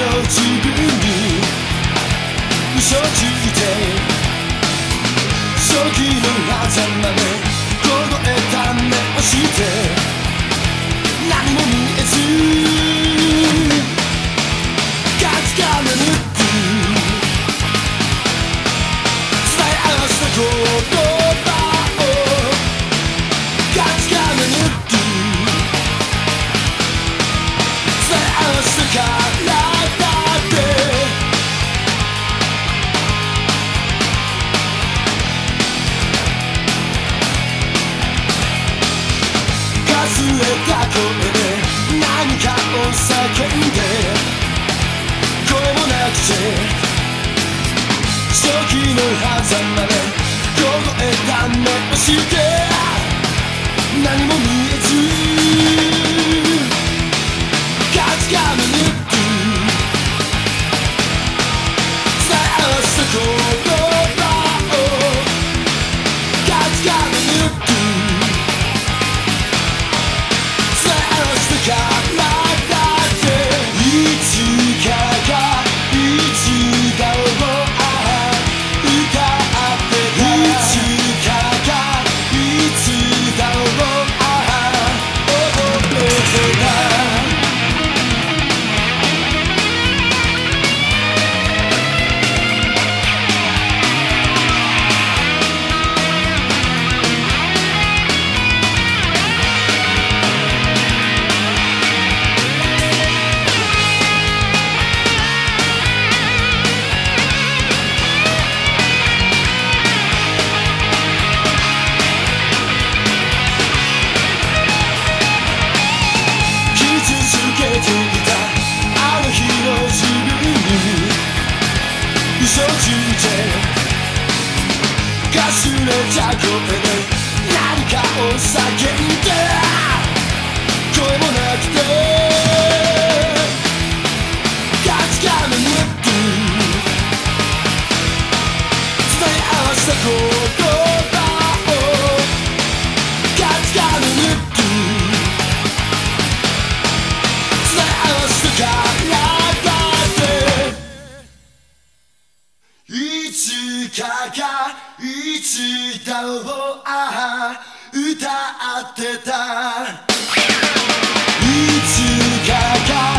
要几度た声で何かを叫んでこうもなくて初期の狭間で初中でかすれた声で何かを叫んで。つかがいつだろうああ歌ってたいつかが